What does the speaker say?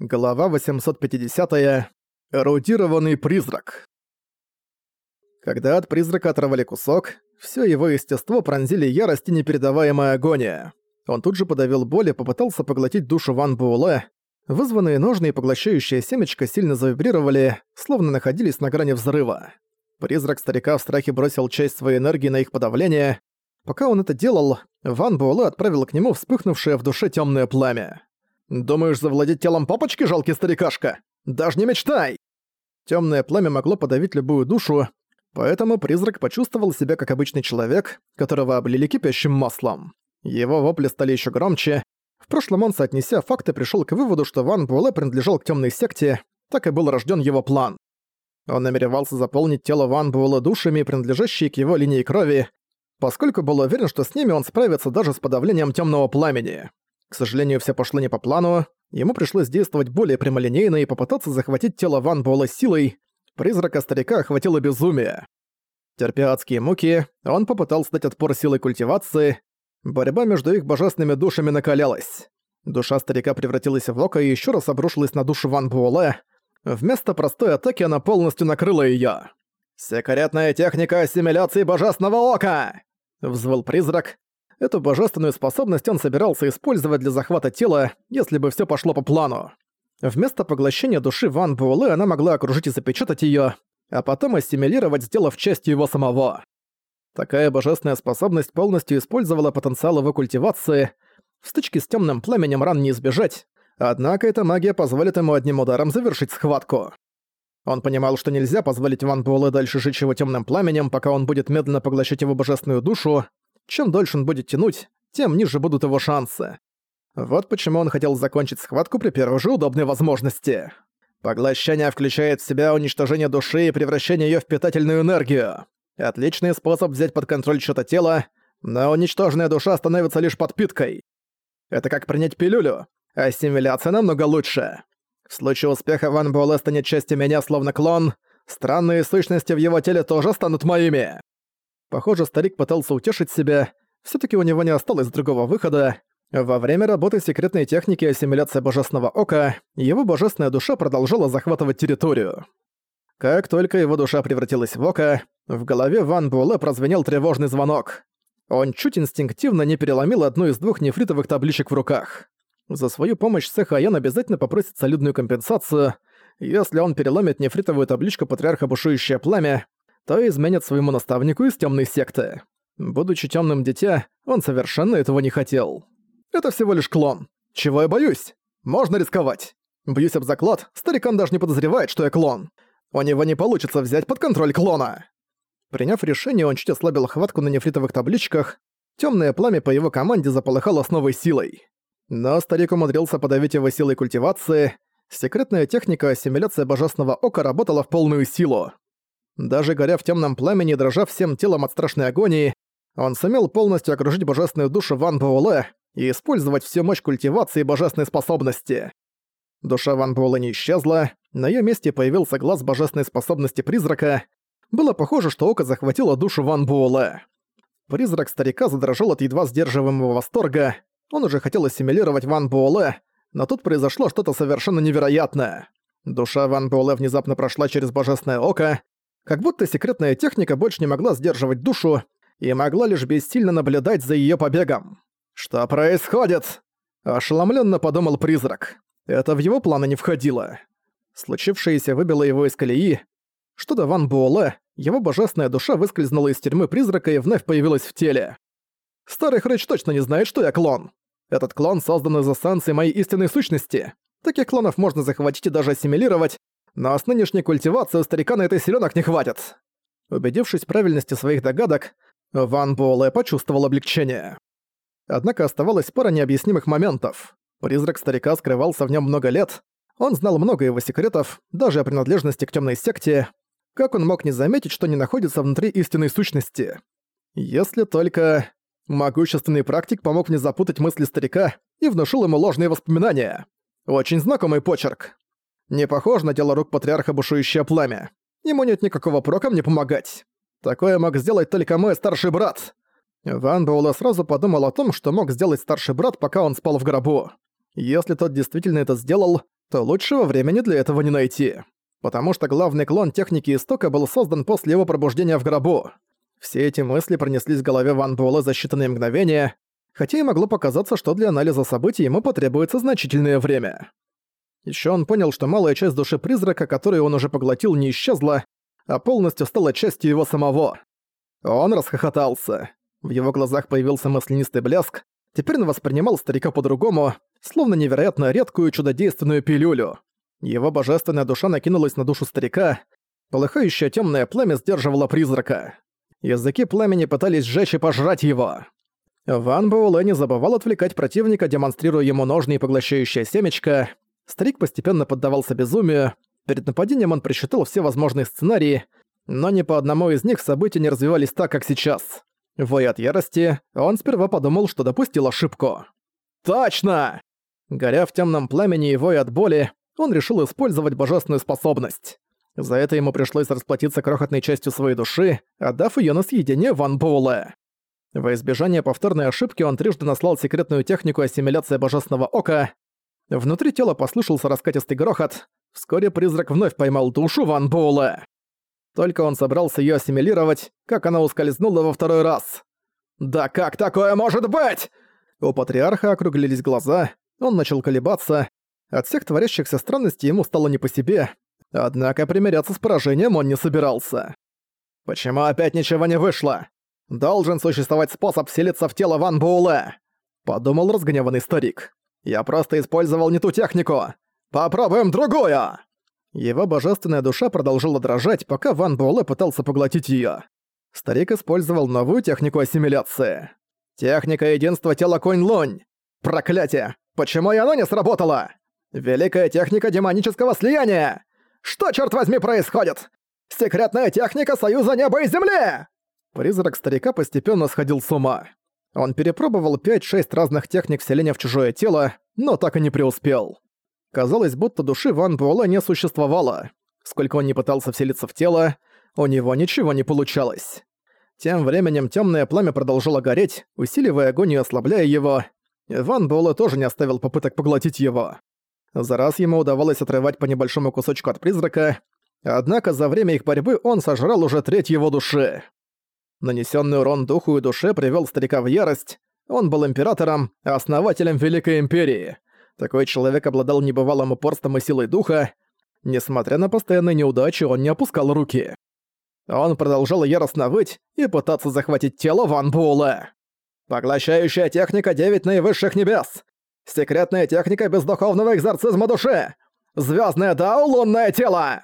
Глава 850. -я. Эрудированный призрак. Когда от призрака оторвали кусок, все его естество пронзили ярость и непередаваемая агония. Он тут же подавил боль и попытался поглотить душу Ван Буэлэ. Вызванные ножны и поглощающее семечко сильно завибрировали, словно находились на грани взрыва. Призрак старика в страхе бросил часть своей энергии на их подавление. Пока он это делал, Ван Буэлэ отправил к нему вспыхнувшее в душе темное пламя. «Думаешь завладеть телом папочки, жалкий старикашка? Даже не мечтай!» Темное пламя могло подавить любую душу, поэтому призрак почувствовал себя как обычный человек, которого облили кипящим маслом. Его вопли стали еще громче. В прошлом он, соотнеся факты, пришел к выводу, что Ван Буэлэ принадлежал к темной секте, так и был рожден его план. Он намеревался заполнить тело Ван Буэлэ душами, принадлежащие к его линии крови, поскольку был уверен, что с ними он справится даже с подавлением темного пламени. К сожалению, все пошло не по плану. Ему пришлось действовать более прямолинейно и попытаться захватить тело Ван Буэлла силой. Призрака старика охватило безумие. Терпя адские муки, он попытался дать отпор силой культивации. Борьба между их божественными душами накалялась. Душа старика превратилась в око и еще раз обрушилась на душу Ван Буэлэ. Вместо простой атаки она полностью накрыла её. «Секретная техника ассимиляции божественного ока!» — взвыл призрак, Эту божественную способность он собирался использовать для захвата тела, если бы все пошло по плану. Вместо поглощения души Ван Буэлэ она могла окружить и запечатать ее, а потом ассимилировать, сделав частью его самого. Такая божественная способность полностью использовала потенциал его культивации. В стычке с темным пламенем ран не избежать, однако эта магия позволит ему одним ударом завершить схватку. Он понимал, что нельзя позволить Ван Буэлэ дальше жить его темным пламенем, пока он будет медленно поглощать его божественную душу, чем дольше он будет тянуть, тем ниже будут его шансы. Вот почему он хотел закончить схватку при первой же удобной возможности. Поглощение включает в себя уничтожение души и превращение её в питательную энергию. Отличный способ взять под контроль что-то тело, но уничтоженная душа становится лишь подпиткой. Это как принять пилюлю. Ассимиляция намного лучше. В случае успеха Ван Буэлэ станет частью меня словно клон, странные сущности в его теле тоже станут моими. Похоже, старик пытался утешить себя, все таки у него не осталось другого выхода. Во время работы секретной техники ассимиляции Божественного Ока, его божественная душа продолжала захватывать территорию. Как только его душа превратилась в Око, в голове Ван Буэлэ прозвенел тревожный звонок. Он чуть инстинктивно не переломил одну из двух нефритовых табличек в руках. За свою помощь Сэ Хаян обязательно попросит солидную компенсацию. Если он переломит нефритовую табличку Патриарха Бушующее Пламя, то изменит своему наставнику из темной секты. Будучи темным дитя, он совершенно этого не хотел. Это всего лишь клон. Чего я боюсь? Можно рисковать. Бьюсь об заклад, старикан даже не подозревает, что я клон. У него не получится взять под контроль клона. Приняв решение, он чуть ослабил хватку на нефритовых табличках. Темное пламя по его команде заполыхало с новой силой. Но старик умудрился подавить его силой культивации. Секретная техника ассимиляции божественного ока работала в полную силу. Даже горя в темном пламени, дрожа всем телом от страшной агонии, он сумел полностью окружить божественную душу Ван Буэлэ и использовать всю мощь культивации божественной способности. Душа Ван Буэлэ не исчезла, на её месте появился глаз божественной способности призрака. Было похоже, что око захватило душу Ван Буэлэ. Призрак старика задрожал от едва сдерживаемого восторга. Он уже хотел ассимилировать Ван Буэлэ, но тут произошло что-то совершенно невероятное. Душа Ван Буэлэ внезапно прошла через божественное око, как будто секретная техника больше не могла сдерживать душу и могла лишь бессильно наблюдать за её побегом. «Что происходит?» – ошеломленно подумал призрак. Это в его планы не входило. Случившееся выбило его из колеи. Что до Ван Буэлэ, его божественная душа выскользнула из тюрьмы призрака и вновь появилась в теле. Старый хрыч точно не знает, что я клон. Этот клон создан из эссенции моей истинной сущности. Таких клонов можно захватить и даже ассимилировать, но с нынешней культивацией старика на этой силёнок не хватит. Убедившись в правильности своих догадок, Ван Буэлэ почувствовал облегчение. Однако оставалась пара необъяснимых моментов. Призрак старика скрывался в нем много лет, он знал много его секретов, даже о принадлежности к темной секте. Как он мог не заметить, что не находится внутри истинной сущности? Если только... Могущественный практик помог мне запутать мысли старика и внушил ему ложные воспоминания. Очень знакомый почерк. Не похож на дело рук патриарха бушующее пламя. Ему нет никакого прока мне помогать. Такое мог сделать только мой старший брат. Ван Буэлэ сразу подумал о том, что мог сделать старший брат, пока он спал в гробу. Если тот действительно это сделал, то лучшего времени для этого не найти. Потому что главный клон техники Истока был создан после его пробуждения в гробу. Все эти мысли пронеслись в голове Ван Буэлэ за считанные мгновения, хотя и могло показаться, что для анализа событий ему потребуется значительное время. Ещё он понял, что малая часть души призрака, которую он уже поглотил, не исчезла, а полностью стала частью его самого. Он расхохотался. В его глазах появился маслянистый блеск. Теперь он воспринимал старика по-другому, словно невероятно редкую чудодейственную пилюлю. Его божественная душа накинулась на душу старика. Полыхающее темное пламя сдерживало призрака. Языки пламени пытались сжечь и пожрать его. Ван Буэлэ не забывал отвлекать противника, демонстрируя ему ножны и поглощающее семечко. Старик постепенно поддавался безумию. Перед нападением он просчитал все возможные сценарии, но ни по одному из них события не развивались так, как сейчас. Воя от ярости, он сперва подумал, что допустил ошибку. «Точно!» Горя в темном пламени и воя от боли, он решил использовать божественную способность. За это ему пришлось расплатиться крохотной частью своей души, отдав ее на съедение Ван Буэлэ. Во избежание повторной ошибки он трижды наслал секретную технику ассимиляции Божественного Ока. Внутри тела послышался раскатистый грохот. Вскоре призрак вновь поймал душу Ван Буэлэ. Только он собрался ее ассимилировать, как она ускользнула во второй раз. «Да как такое может быть?» У патриарха округлились глаза, он начал колебаться. От всех творящихся странностей ему стало не по себе, Однако примиряться с поражением он не собирался. «Почему опять ничего не вышло? Должен существовать способ вселиться в тело Ван Буэлэ!» Подумал разгневанный старик. «Я просто использовал не ту технику! Попробуем другую!» Его божественная душа продолжила дрожать, пока Ван Буэлэ пытался поглотить её. Старик использовал новую технику ассимиляции. «Техника единства тела Конь-Лунь! Проклятие! Почему и оно не сработало? Великая техника демонического слияния! Что, черт возьми, происходит? Секретная техника Союза Неба и Земли!» Призрак старика постепенно сходил с ума. Он перепробовал 5-6 разных техник вселения в чужое тело, но так и не преуспел. Казалось, будто души Ван Буэлла не существовало. Сколько он не пытался вселиться в тело, у него ничего не получалось. Тем временем темное пламя продолжало гореть, усиливая огонь и ослабляя его. Ван Буэлла тоже не оставил попыток поглотить его. За раз ему удавалось отрывать по небольшому кусочку от призрака, однако за время их борьбы он сожрал уже треть его души. Нанесенный урон духу и душе привел старика в ярость. Он был императором, основателем Великой Империи. Такой человек обладал небывалым упорством и силой духа. Несмотря на постоянные неудачи, он не опускал руки. Он продолжал яростно выть и пытаться захватить тело Ван Буэлэ. «Поглощающая техника девять наивысших небес! Секретная техника бездуховного экзорцизма души! Звездное Дау лунное тело!»